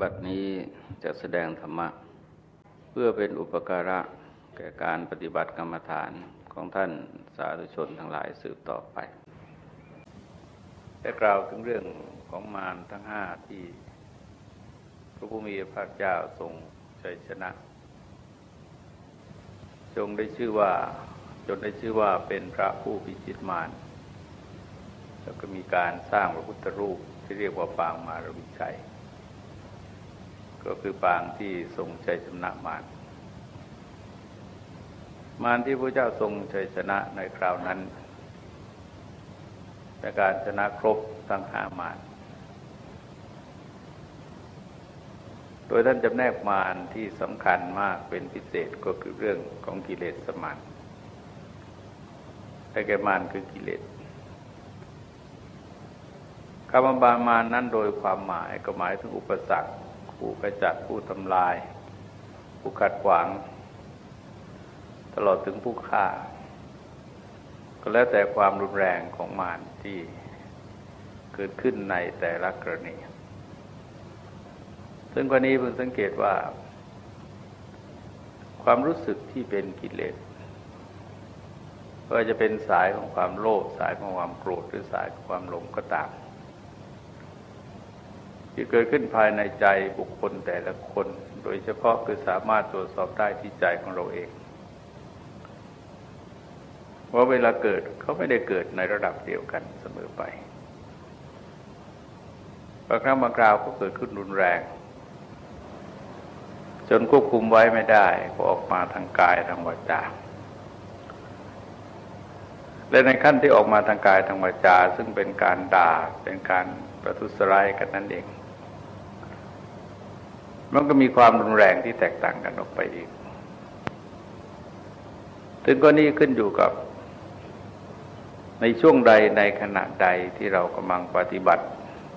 บัดนี้จะแสดงธรรมะ เพื่อเป็นอุปการะแก่การปฏิบัติกรรมฐานของท่านสาธุชนทั้งหลายสืบต่อไป ได้กล่าวถึงเรื่องของมารทั้งห้าที่พระผู้มีพระเจ้าทรงชัยชนะ จงได้ชื่อว่าจนได้ชื่อว่าเป็นพระผู้พิจิตมารแล้วก็มีการสร้างพระพุทธรูปที่เรียกว่าปางมารวิชัย ก็คือปางที่ทรงชัยชนะมารมารที่พระเจ้าทรงชัยชนะในคราวนั้นในการชนะครบทั้งห้ามารโดยท่านจำแนกมารที่สำคัญมากเป็นพิเศษก็คือเรื่องของกิเลสมารแต่แก่มารคือกิเลสคำว่าบามารนั้นโดยความหมายก็หมายถึงอุปสรรค ผู้กระจัดผู้ทำลาย ผู้ขัดขวาง ตลอดถึงผู้ฆ่า ก็แล้วแต่ความรุนแรงของมารที่เกิดขึ้นในแต่ละกรณี ซึ่งกรณีเพิ่งสังเกตว่า ความรู้สึกที่เป็นกิเลสก็จะเป็นสายของความโลภสายของความโกรธหรือสายของความหลงก็ตาม ที่เกิดขึ้นภายในใจบุคคลแต่ละคน โดยเฉพาะคือสามารถตรวจสอบได้ที่ใจของเราเองว่าเวลาเกิดเขาไม่ได้เกิดในระดับเดียวกันเสมอไปบางครั้งบางคราวก็เกิดขึ้นรุนแรง จนควบคุมไว้ไม่ได้ก็ออกมาทางกายทางวาจาและในขั้นที่ออกมาทางกายทางวาจา ซึ่งเป็นการด่าเป็นการประทุษร้ายกันนั่นเอง มันก็มีความรุนแรงที่แตกต่างกันออกไปอีก ถึงก็นี้ขึ้นอยู่กับ ในช่วงใดในขณะใดที่เรากำลังปฏิบัติ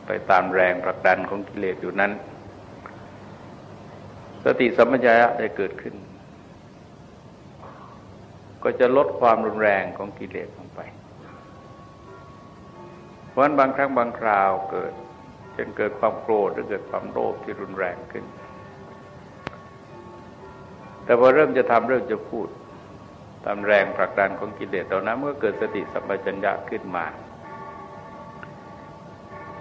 ไปตามแรงผลักดันของกิเลสอยู่นั้น สติสัมปชัญญะได้เกิดขึ้น ก็จะลดความรุนแรงของกิเลสลงไป เพราะฉะนั้นบางครั้งบางคราวเกิดเช่นเกิดความโกรธหรือเกิดความโลภที่รุนแรงขึ้น แต่พอเริ่มจะทำเริ่มจะพูดตามแรงผลักดันของกิเลสตอนนั้นเมื่อเกิดสติสัมปชัญญะขึ้นมา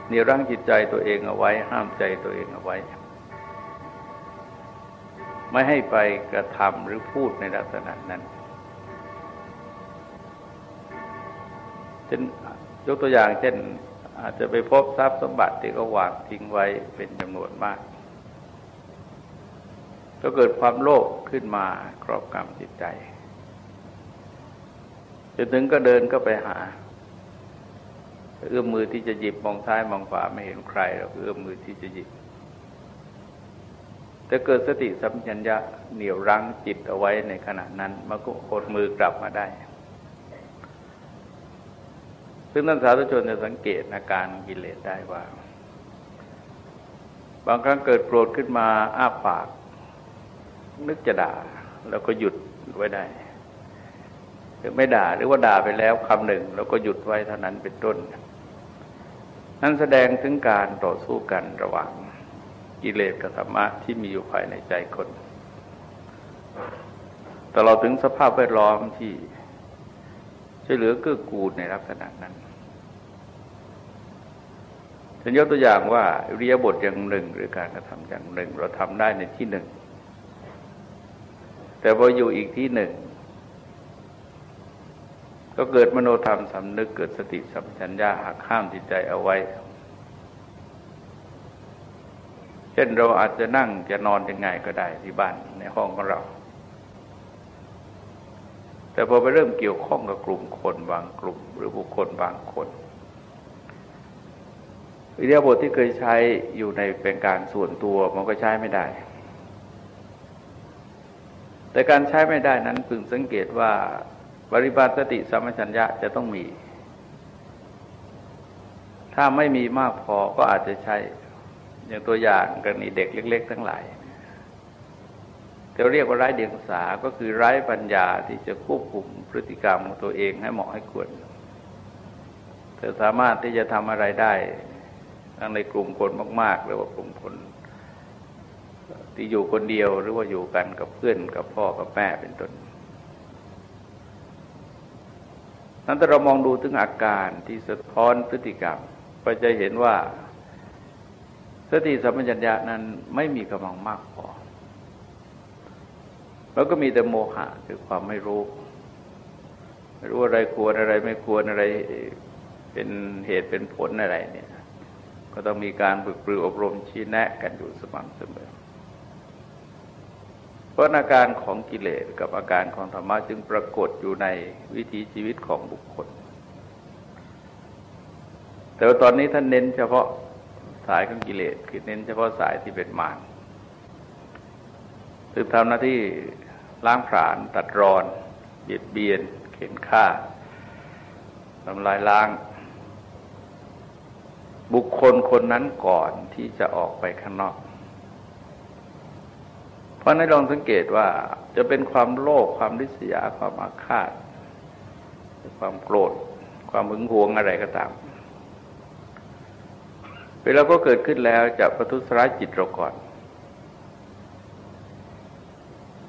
เนี่รั้งจิตใจตัวเองเอาไว้ห้ามใจตัวเองเอาไว้ ไม่ให้ไปกระทำหรือพูดในลักษณะนั้นเช่นยกตัวอย่างเช่น อาจจะไปพบทรัพย์สมบัติที่เขาวางทิ้งไว้เป็นจำนวนมาก ก็เกิดความโลภขึ้นมาครอบงำจิตใจจนถึงก็เดินก็ไปหา เอื้อมมือที่จะหยิบมองซ้ายมองขวาไม่เห็นใครเราเอื้อมมือที่จะหยิบ แต่เกิดสติสัมปชัญญะเหนี่ยวรั้งจิตเอาไว้ในขณะนั้นมันก็กดมือกลับมาได้ ซึ่งท่านสาธุชนจะสังเกตอาการกิเลสได้ว่า บางครั้งเกิดโกรธขึ้นมาอ้าปาก นึกจะด่าแล้วก็หยุดไว้ได้ หรือไม่ด่าหรือว่าด่าไปแล้วคำหนึ่งแล้วก็หยุดไว้เท่านั้นเป็นต้น นั้นแสดงถึงการต่อสู้กันระหว่างกิเลสกับธรรมะที่มีอยู่ภายในใจคนแตลอดถึงสภาพแวดล้อมที่ช่วยเหลือเกื้อกูลในลักษณะนั้นฉันยกตัวอย่างว่าเรียบทอย่างหนึ่งหรือการกระทำอย่างหนึ่ง เราทำได้ในที่หนึ่ง แต่พออยู่อีกที่หนึ่ง ก็เกิดมโนธรรมสำนึกเกิดสติสัมปชัญญะหักข้ามจิตใจเอาไว้ เช่นเราอาจจะนั่งจะนอนยังไงก็ได้ที่บ้านในห้องของเรา แต่พอไปเริ่มเกี่ยวข้องกับกลุ่มคนบางกลุ่ม หรือบุคคลบางคนอิเดียบทที่เคยใช้อยู่ในเป็นการส่วนตัวมันก็ใช้ไม่ได้ แต่การใช้ไม่ได้นั้นพึงสังเกตว่าบริบาตสติสัมชัญญะจะต้องมี ถ้าไม่มีมากพอก็อาจจะใช้ อย่างตัวอย่างกรณีเด็กเล็ก ๆ ทั้งหลายเราเรียกว่าไร้เดียงสา ก็คือไร้ปัญญาที่จะควบคุมพฤติกรรมของตัวเองให้เหมาะให้ควรเธอสามารถที่จะทำอะไรได้ทั้งในกลุ่มคนมาก ๆ หรือว่ากลุ่มคน ที่อยู่คนเดียวหรือว่าอยู่กันกับเพื่อนกับพ่อกับแม่เป็นต้นนั้นถ้าเรามองดูถึงอาการที่สะท้อนพฤติกรรมก็จะเห็นว่าสติสัมปชัญญะนั้นไม่มีกำลังมากพอ แล้วก็มีแต่โมหะคือความไม่รู้ ไม่รู้อะไรควรอะไรไม่ควรอะไรเป็นเหตุเป็นผลอะไรเนี่ย ก็ต้องมีการฝึกปรืออบรมชี้แนะกันอยู่สม่ำเสมอ เพราะอาการของกิเลสกับอาการของธรรมะจึงปรากฏอยู่ในวิถีชีวิตของบุคคล แต่ว่าตอนนี้ท่านเน้นเฉพาะสายของกิเลสคือเน้นเฉพาะสายที่เป็นมารคือทำหน้าที่ล้างผลาญตัดรอน เบียดเบียน เข็นฆ่าทำลายล้าง บุคคลคนนั้นก่อนที่จะออกไปข้างนอก ราะนั้นลองสังเกตว่าจะเป็นความโลภความริษยาความอาฆาต ความโกรธ ความหึงหวงอะไรก็ตาม เวลาก็เกิดขึ้นแล้วจะประทุษร้ายจิตเราก่อน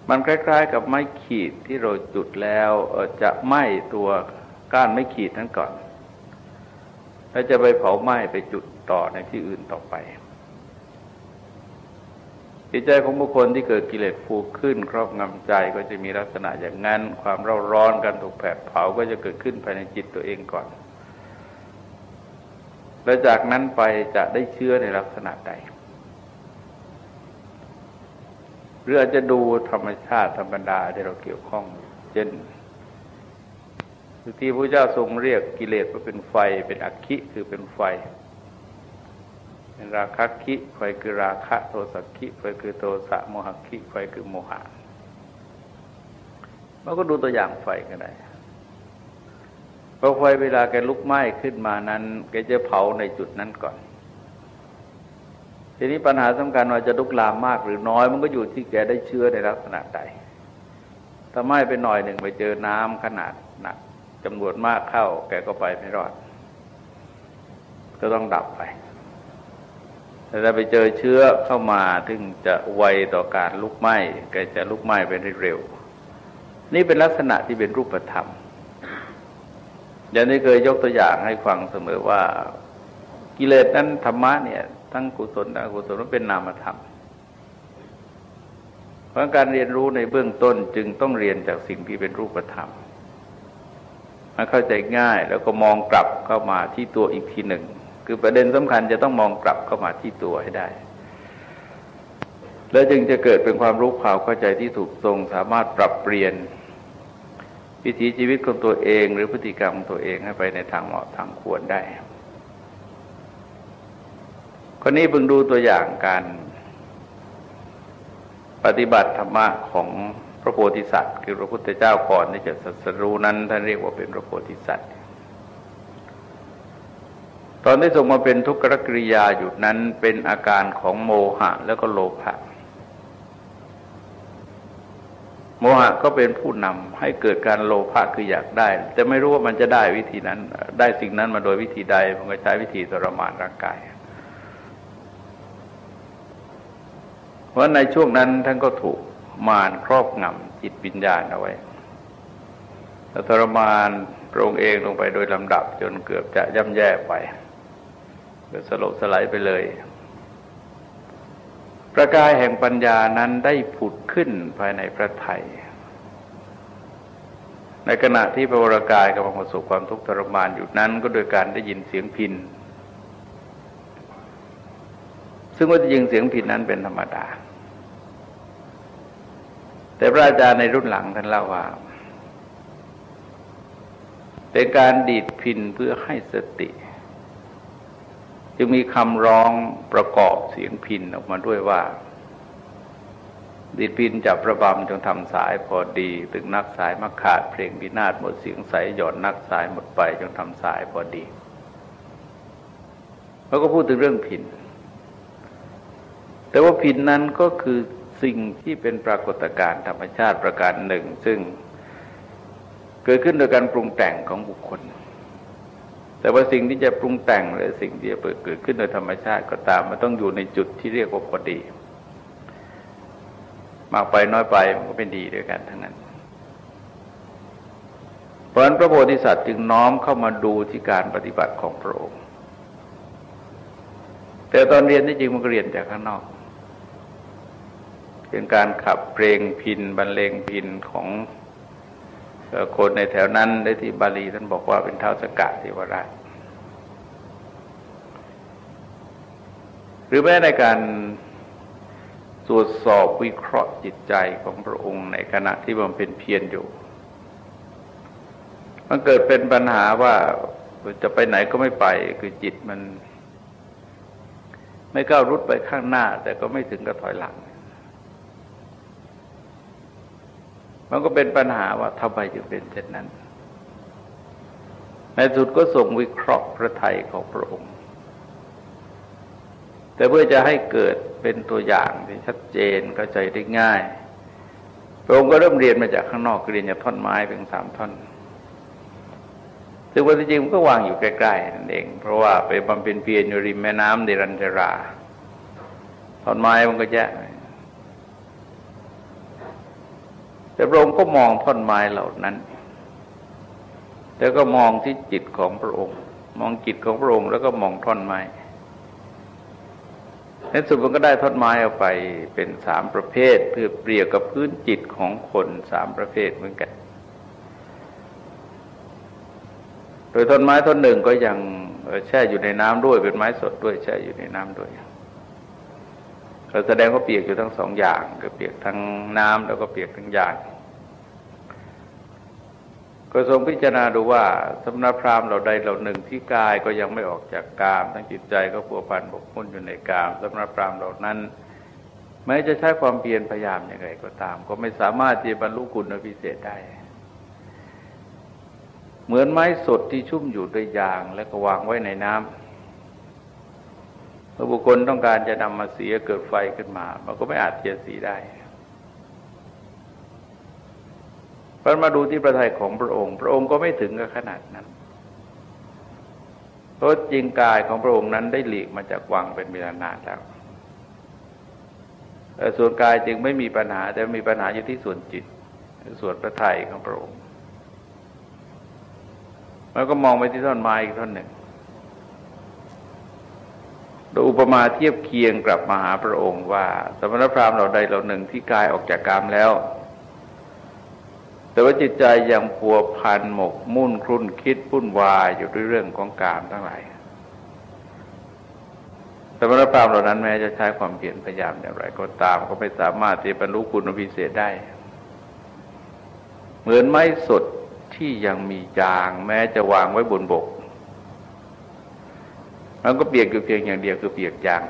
มันคล้าย ๆ กับไม้ขีดที่เราจุดแล้วจะไหม้ตัวก้านไม้ขีดนั้นก่อน แล้วจะไปเผาไหม้ไปจุดต่อในที่อื่นต่อไป จิตใจของบุคคลที่เกิดกิเลสฟูขึ้น ครอบงำใจก็จะมีลักษณะอย่างนั้น ความเร่าร้อนการถูกแผดเผาก็จะเกิดขึ้นภายในจิตตัวเองก่อน แล้วจากนั้นไปจะได้เชื้อในลักษณะใดหรืออาจจะดูธรรมชาติธรรมดาที่เราเกี่ยวข้องเช่นที่พระเจ้าทรงเรียกกิเลสว่าเป็นไฟเป็นอักขิคือเป็นไฟ ราคะคิไฟคือราคะโทสักขิไฟคือโทสะโมหคิไฟคือโมหะเราก็ดูตัวอย่างไฟกันได้พราะไฟเวลาแกลุกไหม้ขึ้นมานั้นแกจะเผาในจุดนั้นก่อน ทีนี้ปัญหาสำคัญว่าจะลุกลามมากหรือน้อย มันก็อยู่ที่แกได้เชื้อในลักษณะใดถ้าไหม้ไปหน่อยหนึ่งไปเจอน้ำขนาดหนักจำนวนมากเข้า แกก็ไปไม่รอด ก็ต้องดับไป ถ้าไปเจอเชื้อเข้ามาถึงจะไวต่อการลุกไหม้แกจะลุกไหม้ไปได้เร็ว นี่เป็นลักษณะที่เป็นรูปธรรม อย่างนี้เคยยกตัวอย่างให้ฟังเสมอว่า กิเลสนั้นธรรมะเนี่ย ทั้งกุศลและอกุศลมันเป็นนามธรรม เพราะการเรียนรู้ในเบื้องต้นจึงต้องเรียนจากสิ่งที่เป็นรูปธรรมมาเข้าใจง่ายแล้วก็มองกลับเข้ามาที่ตัวอีกทีหนึ่ง คือประเด็นสำคัญจะต้องมองกลับเข้ามาที่ตัวให้ได้ แล้วจึงจะเกิดเป็นความรู้ความเข้าใจที่ถูกตรงสามารถปรับเปลี่ยนวิถีชีวิตของตัวเอง หรือพฤติกรรมของตัวเองให้ไปในทางเหมาะทางควรได้คนนี้เพิ่งดูตัวอย่างการปฏิบัติธรรมะของพระโพธิสัตว์ คือพระพุทธเจ้าก่อนที่จะสัสรู้นั้นท่านเรียกว่าเป็นพระโพธิสัตว์ ตอนที่ทรงมาเป็นทุกขกริยาอยู่นั้นเป็นอาการของโมหะแล้วก็โลภะโมหะก็เป็นผู้นำให้เกิดการโลภะคืออยากได้ แต่ไม่รู้ว่ามันจะได้วิธีนั้น ได้สิ่งนั้นมาโดยวิธีใดมันก็ใช้วิธีทรมานร่างกาย เพราะในช่วงนั้นท่านก็ถูกมารครอบงำจิตวิญญาณเอาไว้แล้วทรมานพระองค์เองลงไปโดยลำดับจนเกือบจะย่ำแย่ไป กิดสลบสลายไปเลย ประกายแห่งปัญญานั้นได้ผุดขึ้นภายในพระไทย ในขณะที่พระวรากายกำลังประสบความทุกข์ทรมานอยู่นั้น ก็โดยการได้ยินเสียงพินซึ่งว่าจะยิงเสียงพินนั้นเป็นธรรมดา แต่พระอาจารย์ในรุ่นหลังท่านเล่าว่า เป็นการดีดพินเพื่อให้สติ จึงมีคำร้องประกอบเสียงพินออกมาด้วยว่า ดิดพินจับประบำจงทำสายพอดีถึงนักสายมาขาดเพลงบินาศหมดเสียงใสหย่อนนักสายหมดไปจงทำสายพอดีแล้วก็พูดถึงเรื่องพิน แต่ว่าพินนั้นก็คือสิ่งที่เป็นปรากฏการณ์ธรรมชาติประการหนึ่ง ซึ่งเกิดขึ้นโดยการปรุงแต่งของบุคคล แต่ว่าสิ่งที่จะปรุงแต่งหรือสิ่งที่จะเกิดขึ้นโดยธรรมชาติก็ตามมันต้องอยู่ในจุดที่เรียกว่าพอดี มากไปน้อยไปมันก็เป็นดีด้วยกันทั้งนั้น เพราะนั้นพระโพธิสัตว์จึงน้อมเข้ามาดูที่การปฏิบัติของพระองค์ แต่ตอนเรียนที่จริงมันก็เรียนจากข้างนอกเป็นการขับเพลงพินบรรเลงพินของ คนในแถวนั้นได้ที่บาลีท่านบอกว่าเป็นเท้าสกัดเทวราช หรือแม้ในการตรวจสอบวิเคราะห์จิตใจของพระองค์ในขณะที่บำเพ็ญเพียรอยู่ มันเกิดเป็นปัญหาว่าจะไปไหนก็ไม่ไปคือจิตมัน ไม่ก้าวรุดไปข้างหน้า แต่ก็ไม่ถึงกับถอยหลัง มันก็เป็นปัญหาว่าทำไมจึงเป็นเช่นนั้น ในสุดก็ส่งวิเคราะห์พระไทยของพระองค์ แต่เพื่อจะให้เกิดเป็นตัวอย่างที่ชัดเจนเข้าใจได้ง่าย พระองค์ก็เริ่มเรียนมาจากข้างนอกเรียนจากท่อนไม้เป็นสามท่อนซึ่งวันจริงมันก็วางอยู่ใกล้ๆนั่นเอง เพราะว่าไปบำเพ็ญเพียรอยู่ริมแม่น้ำเดรันจราท่อนไม้มันก็แยะ แต่พระองค์ก็มองท่อนไม้เหล่านั้น แล้วก็มองที่จิตของพระองค์ มองจิตของพระองค์แล้วก็มองท่อนไม้ในสุดมันก็ได้ท่อดไม้ออกไปเป็นสามประเภท เพื่อเปรียบกับพื้นจิตของคนสามประเภทเหมือนกัน โดยต้นไม้ต้นหนึ่งก็ยังแช่อยู่ในน้ำด้วยเป็นไม้สดด้วยแช่อยู่ในน้ำด้วย เราแสดงว่าเปียกอยู่ทั้งสองอย่างก็เปียกทั้งน้ำแล้วก็เปียกทั้งหยางก็ทรงพิจารณาดูว่าสำนักพราหมณ์เราใดเราหนึ่งที่กายก็ยังไม่ออกจากกาม ทั้งจิตใจก็ผัวพันบกมุ่นอยู่ในกามสำนักพราหมณ์เหล่านั้นแม้จะใช้ความเพียรพยายามอย่างไรก็ตาม ก็ไม่สามารถจะบรรลุคุณพิเศษได้ เหมือนไม้สดที่ชุ่มอยู่ด้วยยาง และก็วางไว้ในน้ำ เมื่อบุคคลต้องการจะนำมาเสียเกิดไฟขึ้นมา มันก็ไม่อาจจะสีได้พอมาดูที่ประทัยของพระองค์ พระองค์ก็ไม่ถึงกับขนาดนั้นเพราะจริงกายของพระองค์นั้นได้หลีกมาจากวังเป็นเวลานานแล้วส่วนกายจึงไม่มีปัญหา แต่มีปัญหาอยู่ที่ส่วนจิต ส่วนพระทัยของพระองค์ แล้วก็มองไปที่ท่อนไม้อีกท่อนหนึ่ง ยอุปมาเทียบเคียงกลับมาหาพระองค์ว่า สมณพราหมณ์เราใดเราหนึ่งที่กายออกจากกามแล้ว แต่ว่าจิตใจยังพัวพันหมกมุ่นครุ่นคิดปุ่นวายอยู่ด้วยเรื่องของการทั้งหลายแต่มรพราหมณ์เหล่านั้นแม้จะใช้ความเพียรพยายามอย่างไร ก็ตามก็ไม่สามารถที่บรรลุคุณพิเศษได้ เหมือนไม้สดที่ยังมีจาง แม้จะวางไว้บนบก มันก็เปียกอยู่เพียงอย่างเดียวคือเปียกจาง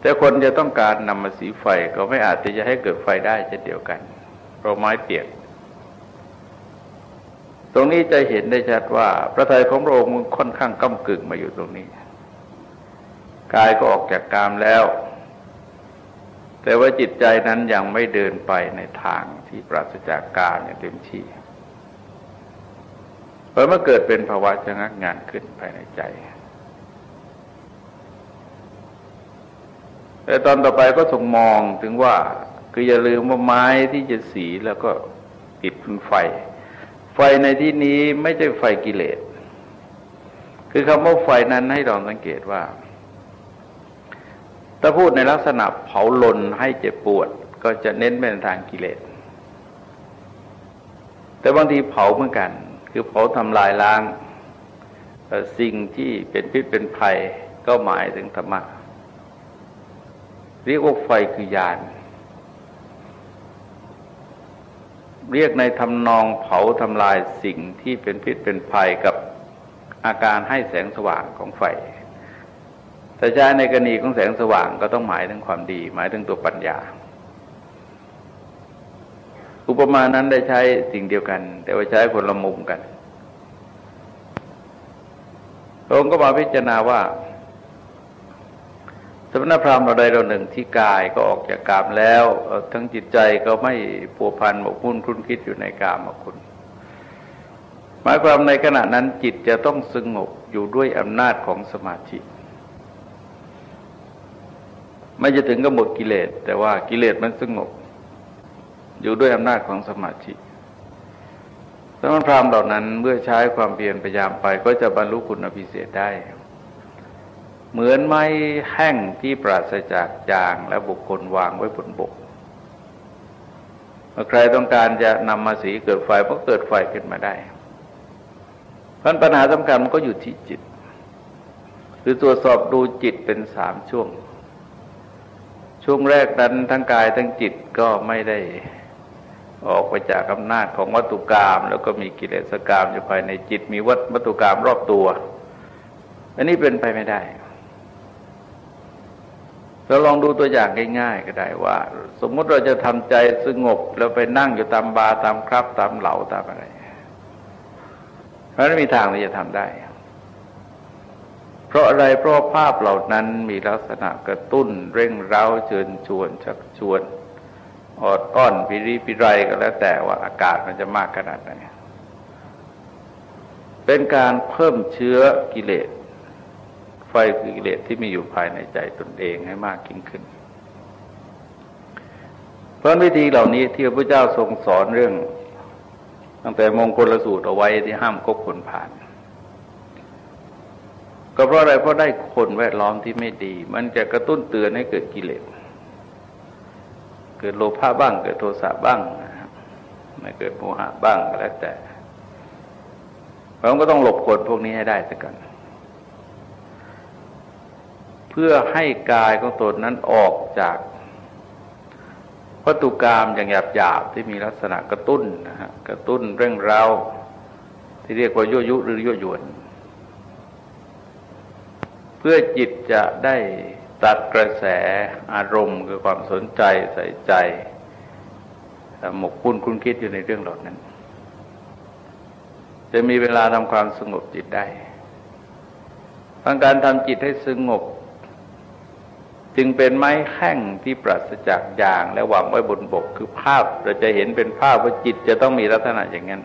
แต่คนจะต้องการนำมาสีไฟก็ไม่อาจจะให้เกิดไฟได้เช่นเดียวกันเพราะไม้เปียก ตรงนี้จะเห็นได้ชัดว่า พระทัยของพระองค์ค่อนข้างก้ากึ่งมาอยู่ตรงนี้กายก็ออกจากกามแล้ว แต่ว่าจิตใจนั้นยังไม่เดินไปในทางที่ปราศจากกามอย่างเต็มที่ ราะเมื่อเกิดเป็นภาวะชะงักงานขึ้นภายในใจ แต่ตอนต่อไปก็ส่งมองถึงว่า คืออย่าลืมว่าไม้ที่จะสีแล้วก็ติดเป็นไฟ ไฟในที่นี้ไม่ใช่ไฟกิเลส คือคำว่าไฟนั้นให้ลองสังเกตว่า ถ้าพูดในลักษณะเผาลนให้เจ็บปวด ก็จะเน้นเป็นทางกิเลส แต่บางทีเผาเหมือนกัน คือเผาทำลายล้างสิ่งที่เป็นพิษเป็นภัยก็หมายถึงธรรมะเรียกว่าไฟคือยาน เรียกในทำนองเผาทำลายสิ่งที่เป็นพิษเป็นภัยกับอาการให้แสงสว่างของไฟ แต่ใช้ในกรณีของแสงสว่างก็ต้องหมายถึงความดี หมายถึงตัวปัญญา อุปมานั้นได้ใช้สิ่งเดียวกัน แต่ว่าใช้คนละมุมกันพระองค์ก็มาพิจารณาว่า สมณพราหมณ์เราใดเราหนึ่งที่กายก็ออกจากกามแล้ว ทั้งจิตใจก็ไม่ผัวพันหมกมุ่นคุ้นคิดอยู่ในกามคุณ หมายความในขณะนั้นจิตจะต้องสงบอยู่ด้วยอำนาจของสมาธิไม่จะถึงกับหมดกิเลส แต่ว่ากิเลสมันสงบ อยู่ด้วยอำนาจของสมาธิสมณพราหมณ์เหล่านั้นเมื่อใช้ความเพียรพยายามไปก็จะบรรลุคุณพิเศษได้ เหมือนไม้แห้งที่ปราศจากจางและบุคคลวางไว้บนบกเมื่อใครต้องการจะนำมาสีเกิดไฟก็เกิดไฟขึ้นมาได้เพราะปัญหาสำคัญมันก็อยู่ที่จิต คือตรวจสอบดูจิตเป็นสามช่วง ช่วงแรกนั้นทั้งกายทั้งจิตก็ไม่ได้ ออกไปจากอำนาจของวัตถุกรรมแล้วก็มีกิเลสกรรมอยู่ภายในจิต มีวัตวัตถุกรรมรอบตัว อันนี้เป็นไปไม่ได้ เราลองดูตัวอย่างง่าย ๆ ก็ได้ว่า สมมติเราจะทำใจสงบแล้วไปนั่งอยู่ตามบาตามครับ ตามเหล่าตามอะไรมันไม่มีทางที่จะทำได้ เพราะอะไรเพราะภาพเหล่านั้นมีลักษณะกระตุ้น เร่งเร้าเชิญชวนชักชวน อดอ้อนปิริปิไรก็แล้วแต่ว่าอากาศมันจะมากขนาดไหนเป็นการเพิ่มเชื้อกิเลส ไฟคือกิเลสที่มีอยู่ภายในใจตนเองให้มากยิ่งขึ้น เพราะวิธีเหล่านี้ที่พระพุทธเจ้าทรงสอนเรื่อง ตั้งแต่มงคลสูตรเอาไว้ที่ห้ามคบคนผ่าน ก็เพราะอะไรเพราะได้คนแวดล้อมที่ไม่ดี มันจะกระตุ้นเตือนให้เกิดกิเลส เกิดโลภะบ้าง เกิดโทสะบ้างนะครับไม่เกิดโมหะบ้างก็แล้วแต่เราก็ต้องหลบคนพวกนี้ให้ได้สักกัน เพื่อให้กายของตนนั้นออกจากวัตถุกรรมอย่างหยาบๆที่มีลักษณะกระตุ้นนะฮะกระตุ้นเร่งเร้าที่เรียกว่ายั่วยุหรือยั่วยวน เพื่อจิตจะได้ ตัดกระแสอารมณ์คือความสนใจใส่ใจ หมกคุ้นคุ้นคิดอยู่ในเรื่องเหล่านั้น จะมีเวลาทำความสงบจิตได้ทางการทำจิตให้สงบ จึงเป็นไม้แข้งที่ปราศจากยางและวางไว้บนบกคือภาพเราจะเห็นเป็นภาพว่าจิตจะต้องมีลักษณะอย่างนั้น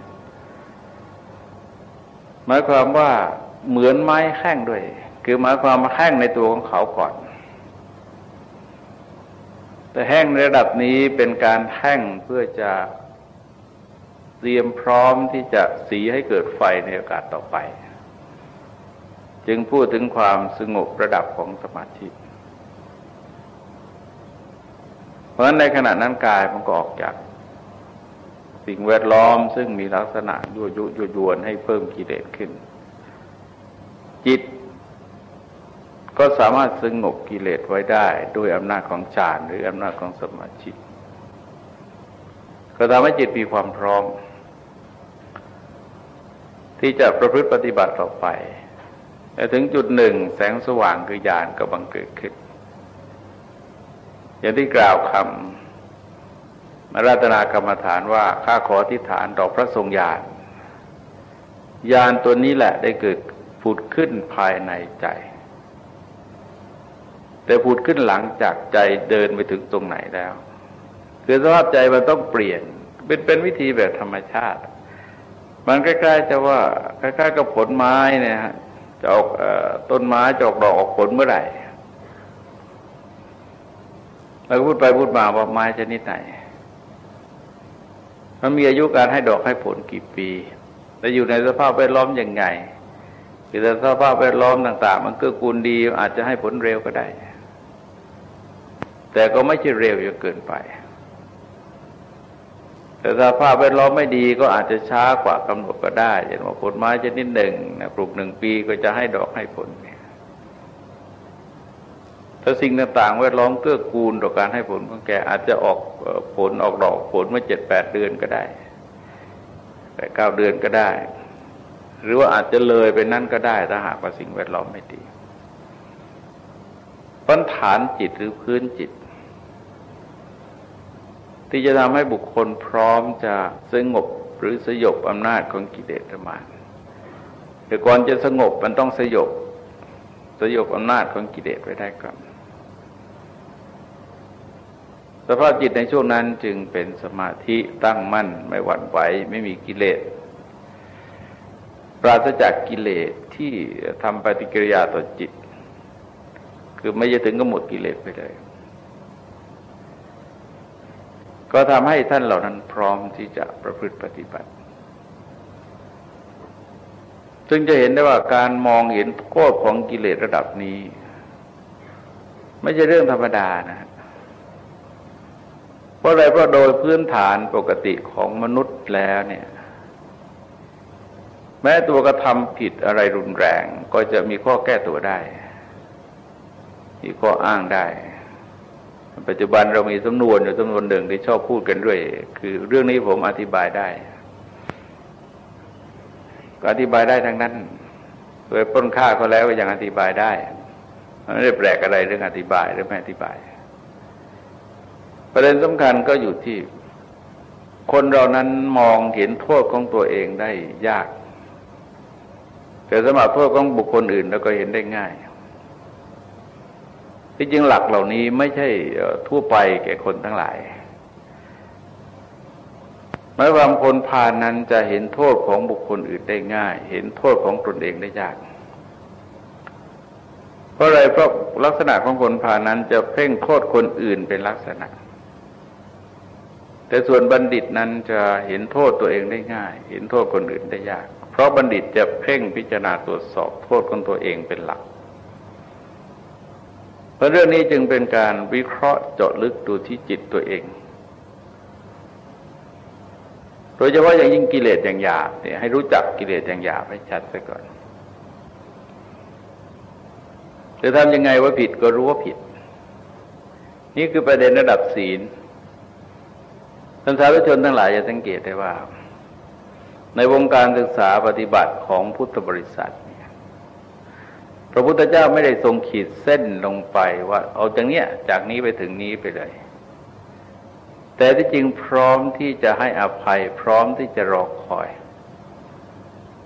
หมายความว่าเหมือนไม้แข้งด้วย คือหมายความมาแข้งในตัวของเขาก่อน แต่แห้งระดับนี้เป็นการแห้งเพื่อจะเตรียมพร้อมที่จะสีให้เกิดไฟในโอกาสต่อไป จึงพูดถึงความสงบระดับของสมาธิเพราะฉะนั้นในขณะนั้นกายมันก็ออกจาก สิ่งแวดล้อมซึ่งมีลักษณะยั่วยุยั่วยวนให้เพิ่มกิเลสขึ้น จิต ก็สามารถสงบกิเลสไว้ได้ด้วยอำนาจของฌานหรืออำนาจของสมาธิก็ทำให้จิตมีความพร้อม ที่จะประพฤติปฏิบัติต่อไปแต่ถึงจุดหนึ่งแสงสว่างคือญาณก็บังเกิดขึ้น อย่างที่กล่าวคำมาราตนากรรมฐานว่าข้าขอที่ฐานต่อพระทรงญาณญาณตัวนี้แหละได้เกิดผุดขึ้นภายในใจ แต่พูดขึ้นหลังจากใจเดินไปถึงตรงไหนแล้ว คือสภาพใจมันต้องเปลี่ยน เป็นเป็นวิธีแบบธรรมชาติ มันใกล้ๆจะว่าคล้ายๆกับผลไม้เนี่ยฮะจะออกต้นไม้จะออกดอกออกผลเมื่อไหร่เราพูดไปพูดมาว่าไม้ชนิดไหนมันมีอายุการให้ดอกให้ผลกี่ปีและอยู่ในสภาพแวดล้อมยังไงคือสภาพแวดล้อมต่าง ๆ มันเกื้อกูลดีอาจจะให้ผลเร็วก็ได้ แต่ก็ไม่ใช่เร็วจนเกินไป แต่สภาพแวดล้อมไม่ดีก็อาจจะช้ากว่ากำหนดก็ได้อย่างว่าผลไม้ชนิดหนึ่งนะปลูกหนึ่งปีก็จะให้ดอกให้ผลเนี่ยถ้าสิ่งต่างๆแวดล้อมเกื้อกูลต่อการให้ผลของแกอาจจะออกผลออกดอกผลเมื่อเจ็ดแปดเดือนก็ได้แปดเก้าเดือนก็ได้ หรือว่าอาจจะเลยไปนั่นก็ได้ถ้าหากว่าสิ่งแวดล้อมไม่ดีปัญฐานจิตหรือพื้นจิต ที่จะทำให้บุคคลพร้อมจะสงบหรือสยบอำนาจของกิเลสมารแต่ก่อนจะสงบมันต้องสยบสยบอำนาจของกิเลสไว้ได้ก่อนสภาพจิตในช่วงนั้นจึงเป็นสมาธิตั้งมั่นไม่หวั่นไหวไม่มีกิเลส ปราศจากกิเลสที่ทำปฏิกิริยาต่อจิต คือไม่จะถึงก็หมดกิเลสไปเลย ก็ทำให้ท่านเหล่านั้นพร้อมที่จะประพฤติปฏิบัติ ซึ่งจะเห็นได้ว่าการมองเห็นโทษของกิเลสระดับนี้ ไม่ใช่เรื่องธรรมดานะเพราะอะไรเพราะโดยพื้นฐานปกติของมนุษย์แล้วเนี่ยแม้ตัวกระทำผิดอะไรรุนแรงก็จะมีข้อแก้ตัวได้ มีข้ออ้างได้ ปัจจุบันเรามีสำนวนอยู่สำนวนหนึ่งที่ชอบพูดกันด้วย คือเรื่องนี้ผมอธิบายได้ก็อธิบายได้ทั้งนั้น โดยป้นค่าเขาแล้วก็ยังอธิบายได้ไม่ได้แปลกอะไรเรื่องอธิบายหรือไม่อธิบาย ประเด็นสำคัญก็อยู่ที่ คนเรานั้นมองเห็นโทษของตัวเองได้ยาก แต่สำหรับโทษของบุคคลอื่นเราก็เห็นได้ง่าย ที่จริงหลักเหล่านี้ไม่ใช่ทั่วไปแก่คนทั้งหลายหมายความคนพานนั้นจะเห็นโทษของบุคคลอื่นได้ง่าย เห็นโทษของตนเองได้ยาก เพราะอะไรเพราะลักษณะของคนพานนั้นจะเพ่งโทษคนอื่นเป็นลักษณะ แต่ส่วนบัณฑิตนั้นจะเห็นโทษตัวเองได้ง่าย เห็นโทษคนอื่นได้ยาก เพราะบัณฑิตจะเพ่งพิจารณาตรวจสอบโทษของตัวเองเป็นหลัก เพราะเรื่องนี้จึงเป็นการวิเคราะห์เจาะลึกดูที่จิตตัวเอง โดยเฉพาะอย่างยิ่งกิเลสอย่างหยาบเนี่ยให้รู้จักกิเลสอย่างหยาบให้ชัดซะก่อนจะทำยังไงว่าผิดก็รู้ว่าผิด นี่คือประเด็นระดับศีลท่านสาธุชนทั้งหลายจะสังเกตได้ว่า ในวงการศึกษาปฏิบัติของพุทธบริษัท พระพุทธเจ้าไม่ได้ทรงขีดเส้นลงไปว่า เอาจากเนี้ยจากนี้ไปถึงนี้ไปเลย แต่ที่จริงพร้อมที่จะให้อภัย พร้อมที่จะรอคอย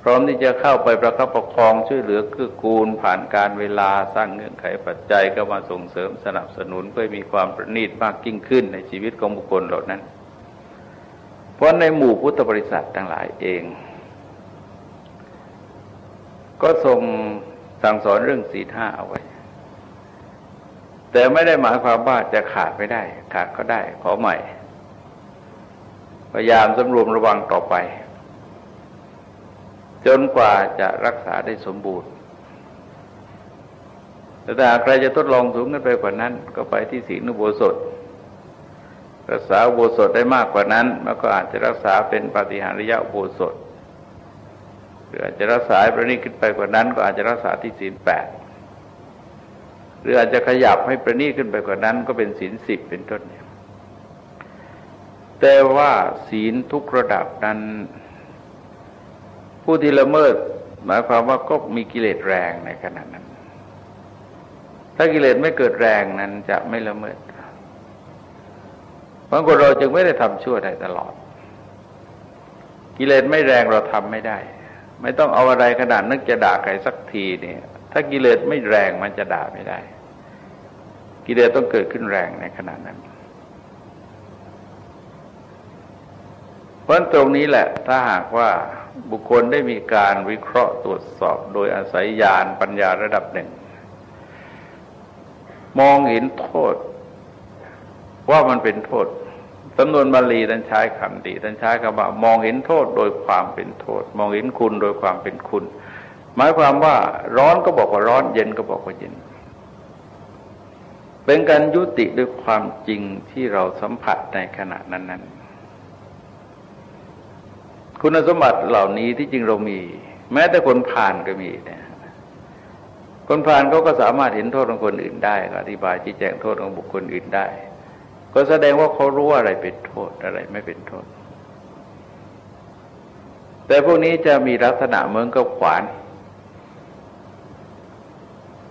พร้อมที่จะเข้าไปประคับประคองช่วยเหลือเกื้อกูลผ่านการเวลาสร้างเงื่อนไขปัจจัยก็มาส่งเสริมสนับสนุนเพื่อมีความประณีตมากยิ่งขึ้นในชีวิตของบุคคลเหล่านั้น เพราะในหมู่พุทธบริษัททั้งหลายเอง ก็ทรง สั่งสอนเรื่องสีห้าเอาไว้ แต่ไม่ได้หมายความว่าจะขาดไม่ได้ ขาดก็ได้ ขอใหม่ พยายามสำรวมระวังต่อไป จนกว่าจะรักษาได้สมบูรณ์ แต่ถ้าใครจะทดลองสูงขึ้นไปกว่านั้น ก็ไปที่ศีลอุโบสถรักษาโบสถได้มากกว่านั้น มันก็อาจจะรักษาเป็นปฏิหาริยะโบสถ หรืออาจจะรักษาประณีตขึ้นไปกว่านั้น ก็อาจจะรักษาที่ศีลแปดหรืออาจจะขยับให้ประณีตขึ้นไปกว่านั้น ก็เป็นศีลสิบเป็นต้นเนี่ยแต่ว่าศีลทุกระดับนั้น ผู้ที่ละเมิด หมายความว่าก็มีกิเลสแรงในขณะนั้น ถ้ากิเลสไม่เกิดแรงนั้นจะไม่ละเมิดบางคนเราจึงไม่ได้ทำชั่วได้ตลอด กิเลสไม่แรงเราทำไม่ได้ ไม่ต้องเอาอะไรขนาดนึกจะด่าใครสักทีเนี่ย ถ้ากิเลสไม่แรงมันจะด่าไม่ได้ กิเลสต้องเกิดขึ้นแรงในขณะนั้นเพราะตรงนี้แหละ ถ้าหากว่าบุคคลได้มีการวิเคราะห์ตรวจสอบ โดยอาศัยญาณปัญญาระดับหนึ่ง มองเห็นโทษ ว่ามันเป็นโทษ สำนวนบาลีท่านใช้คำดีท่านใช้คำว่ามองเห็นโทษโดยความเป็นโทษ มองเห็นคุณโดยความเป็นคุณ หมายความว่าร้อนก็บอกว่าร้อน เย็นก็บอกว่าเย็น เป็นการยุติด้วยความจริงที่เราสัมผัสในขณะนั้น ๆ คุณสมบัติเหล่านี้ที่จริงเรามี แม้แต่คนผ่านก็มีเนี่ยคนผ่านเขาก็สามารถเห็นโทษของคนอื่นได้อธิบายชี้แจงโทษของบุคคลอื่นได้ ก็แสดงว่าเขารู้อะไรเป็นโทษอะไรไม่เป็นโทษ แต่พวกนี้จะมีลักษณะเหมือนกับขวาน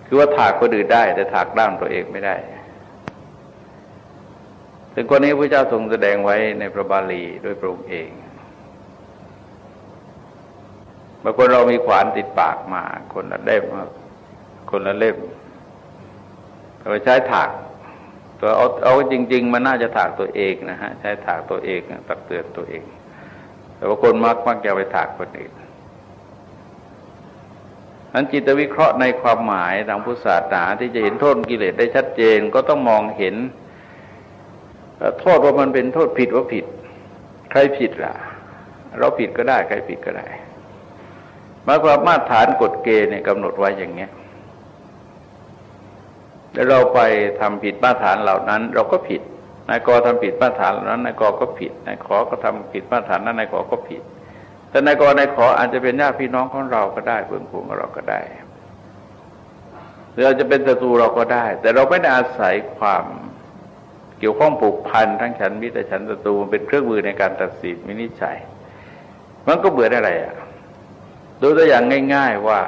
คือว่าถากคนอื่นได้ แต่ถากด้ามตัวเองไม่ได้ถึงคนนี้พระเจ้าทรงแสดงไว้ในพระบาลีด้วยพระองค์เองบางคนเรามีขวานติดปากมา คนละเล่มคนละเล่มเราใช้ถาก ตัวเอาเอาจริง ๆ มันน่าจะถากตัวเองนะฮะใช้ถากตัวเองตักเตือนตัวเอง แต่ว่าคนมักมักจะไปถากคนอื่นนั้นจิตวิเคราะห์ในความหมายทางพุทธศาสนาที่จะเห็นโทษกิเลสได้ชัดเจนก็ต้องมองเห็นโทษว่ามันเป็นโทษผิดว่าผิด ใครผิดล่ะ เราผิดก็ได้ ใครผิดก็ได้มายความมาตรฐานกฎเกณฑ์เนี่ยกำหนดไว้อย่างเงี้ย แล้วเราไปทำผิดมาตรฐานเหล่านั้น เราก็ผิดนายกทำผิดมาตรฐานเหล่านั้นนายกก็ผิดนายขอก็ทำผิดมาตรฐานนั้นนายขอก็ผิด แต่นายกนายขออาจจะเป็นญาติพี่น้องของเราก็ได้เพื่อนฝูงของเราก็ได้หรืออาจจะเป็นศัตรูเราก็ได้ แต่เราไม่ได้อาศัยความเกี่ยวข้องผูกพันทั้งฉันมิตรฉันศัตรูเป็นเครื่องมือในการตัดสินวินิจฉัย มันก็เบื่ออะไรอะดูตัวอย่างง่าย ๆว่า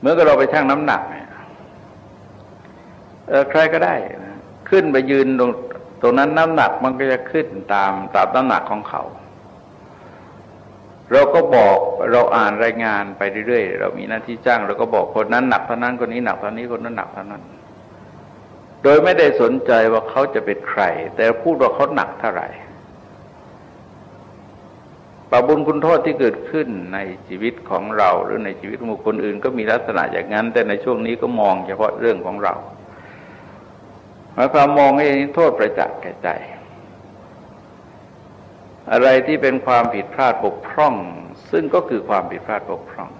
เมื่อเราไปชั่งน้ำหนักเนี่ย ใครก็ได้ ขึ้นไปยืนตรงตรงนั้นน้ำหนักมันก็จะขึ้นตามตามน้ำหนักของเขา เราก็บอกเราอ่านรายงานไปเรื่อยๆเรามีหน้าที่จ้างเราก็บอกคนนั้นหนักเท่านั้นคนนี้หนักเท่านี้คนนั้นหนักเท่านั้น โดยไม่ได้สนใจว่าเขาจะเป็นใคร แต่พูดว่าเขาหนักเท่าไหร่ปบุญคุณโทษที่เกิดขึ้นในชีวิตของเรา หรือในชีวิตของคนอื่น ก็มีลักษณะอย่างนั้น แต่ในช่วงนี้ก็มองเฉพาะเรื่องของเรา หมายความมองให้โทษประจักษ์แก่ใจ อะไรที่เป็นความผิดพลาดบกพร่อง ซึ่งก็คือความผิดพลาดบกพร่อง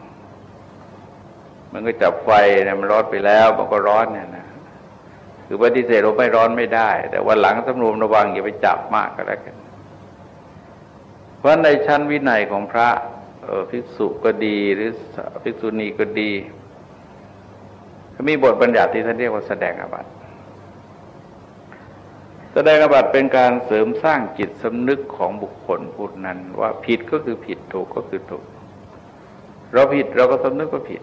มันก็จับไฟเนี่ยมันร้อนไปแล้วมันก็ร้อนเนี่ยนะคือปฏิเสธเราไม่ร้อนไม่ได้ แต่วันหลังสำรวมระวังอย่าไปจับมากก็แล้วกัน เพราะในชั้นวินัยของพระภิกษุก็ดีหรือภิกษุณีก็ดี มีบทบัญญัติที่ท่านเรียกว่าแสดงอบัติ แสดงอบัติเป็นการเสริมสร้างจิตสำนึกของบุคคลผู้นั้น ว่าผิดก็คือผิดถูกก็คือถูก เราผิดเราก็สำนึกว่าผิด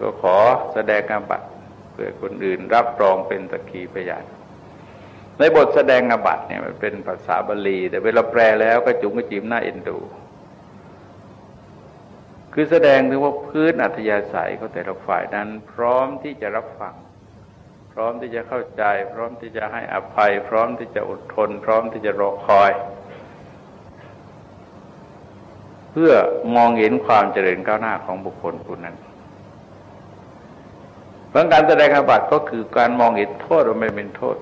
ก็ขอแสดงอบัติเพื่อคนอื่นรับรองเป็นตะคีพยานในบทแสดงอบัติเนี่ยมันเป็นภาษาบาลี แต่เวลาแปลแล้วก็จุงกระจิมหน้าเอ็นดู คือแสดงถึงว่าพื้นอัธยาศัยของแต่ละฝ่ายนั้น พร้อมที่จะรับฟัง พร้อมที่จะเข้าใจ พร้อมที่จะให้อภัย พร้อมที่จะอดทน พร้อมที่จะรอคอย เพื่อมองเห็นความเจริญก้าวหน้าของบุคคลผู้นั้นเพราะการแสดงอาบัติก็คือการมองเห็นโทษว่าไม่เป็นโทษ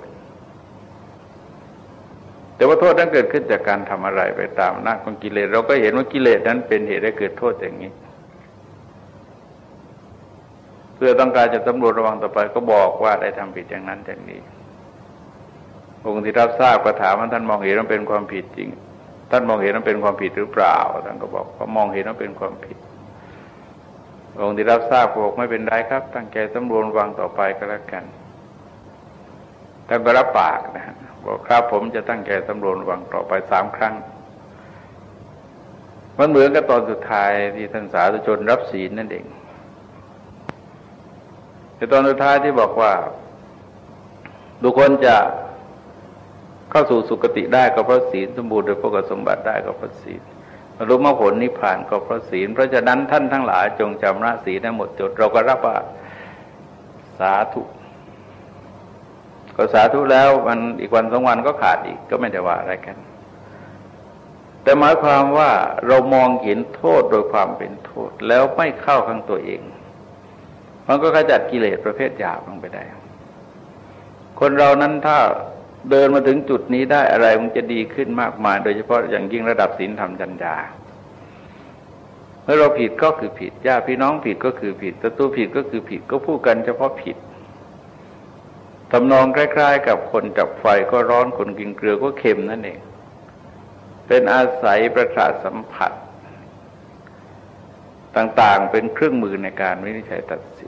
แต่ว่าโทษนั้นเกิดขึ้นจากการทำอะไรไปตามหน้าของกิเลสเราก็เห็นว่ากิเลสนั้นเป็นเหตุให้เกิดโทษอย่างนี้ พื่อต้องการจะตำรวจระวังต่อไปก็บอกว่าได้ทำผิดอย่างนั้นอย่างนี้องค์ที่รับทราบก็ถามว่าท่านมองเห็นว่าเป็นความผิดจริง ท่านมองเห็นว่าเป็นความผิดหรือเปล่าท่านก็บอกว่ามองเห็นว่าเป็นความผิด องค์ที่รับทราบบอกไม่เป็นไรครับ ตั้งใจตำรวจระวังต่อไปก็แล้วกันท่านก็รับปากนะบอกครับผมจะตั้งใจตำรวจระวังต่อไปสามครั้งมันเหมือนกับตอนสุดท้ายที่ท่านสาธุชนรับศีลนั่นเอง ในตอนสุดท้ายที่บอกว่าบุคคลจะเข้าสู่สุคติได้ก็เพราะศีลสมบูรณ์โดยพระสมบัติได้ก็เพราะศีลรู้มรรคผลนิพพานก็เพราะศีลเพราะฉะนั้นท่านทั้งหลายจงจำระศีลให้หมดจด เราก็รับว่าสาธุก็สาธุแล้วมันอีกวันสองวันก็ขาดอีกก็ไม่ได้ว่าอะไรกัน แต่หมายความว่าเรามองเห็นโทษโดยความเป็นโทษแล้วไม่เข้าข้างตัวเอง มันก็ขจัดกิเลสประเภทหยาบลงไปได้ คนเรานั้นถ้าเดินมาถึงจุดนี้ได้อะไรมันจะดีขึ้นมากมาย โดยเฉพาะอย่างยิ่งระดับศีลธรรมจัญญาเมื่อเราผิดก็คือผิดญาติพี่น้องผิดก็คือผิดศัตรูผิดก็คือผิดก็พูดกันเฉพาะผิดทำนองใกล้ๆกับคนจับไฟก็ร้อนคนกินเกลือก็เค็มนั่นเอง เป็นอาศัยประสาทสัมผัส ต่างๆเป็นเครื่องมือในการวินิจฉัยตัดส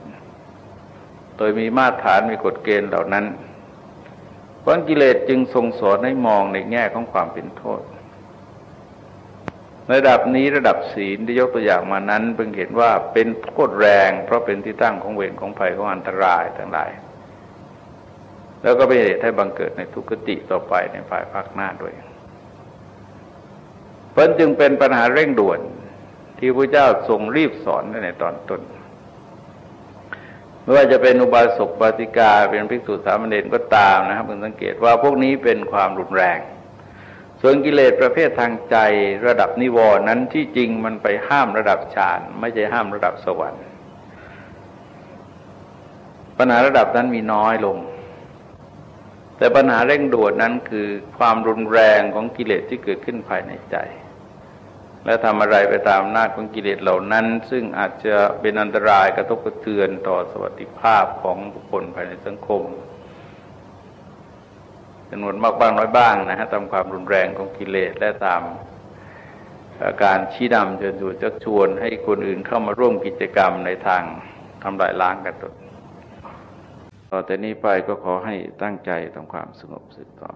ดยมีมาตรฐานมีกฎเกณฑ์เหล่านั้นเพราะกิเลสจึงทรงสอนให้มองในแง่ของความเป็นโทษ ระดับนี้ระดับศีลที่ยกตัวอย่างมานั้นเพิ่งเห็นว่าเป็นโทษแรง เพราะเป็นที่ตั้งของเวรของภัยของอันตรายทั้งหลาย แล้วก็เป็นเหตุให้บังเกิดในทุกขติต่อไปในฝ่ายภาคหน้าด้วยเพราะจึงเป็นปัญหาเร่งด่วนที่พระเจ้าทรงรีบสอนในตอนต้น ไม่ว่าจะเป็นอุบาสกบาติกาเป็นภิกษุสามเณรก็ตามนะครับคุณสังเกตว่าพวกนี้เป็นความรุนแรง ส่วนกิเลสประเภททางใจระดับนิวรณ์นั้นที่จริงมันไปห้ามระดับฌานไม่ใช่ห้ามระดับสวรรค์ ปัญหาระดับนั้นมีน้อยลง แต่ปัญหาเร่งด่วนนั้นคือความรุนแรงของกิเลสที่เกิดขึ้นภายในใจ และทำอะไรไปตามอำนาจของกิเลสเหล่านั้น ซึ่งอาจจะเป็นอันตรายกระทบกระเทือนต่อสวัสดิภาพของบุคคลภายในสังคมจำนวนมากบ้างน้อยบ้างนะฮะตามความรุนแรงของกิเลสและตามาการชี้นำเชิญชวนชักชวน ให้คนอื่นเข้ามาร่วมกิจกรรมในทางทำลายล้างกันตนต่อแต่นี้ไปก็ขอให้ตั้งใจทำความสงบสุดต่อ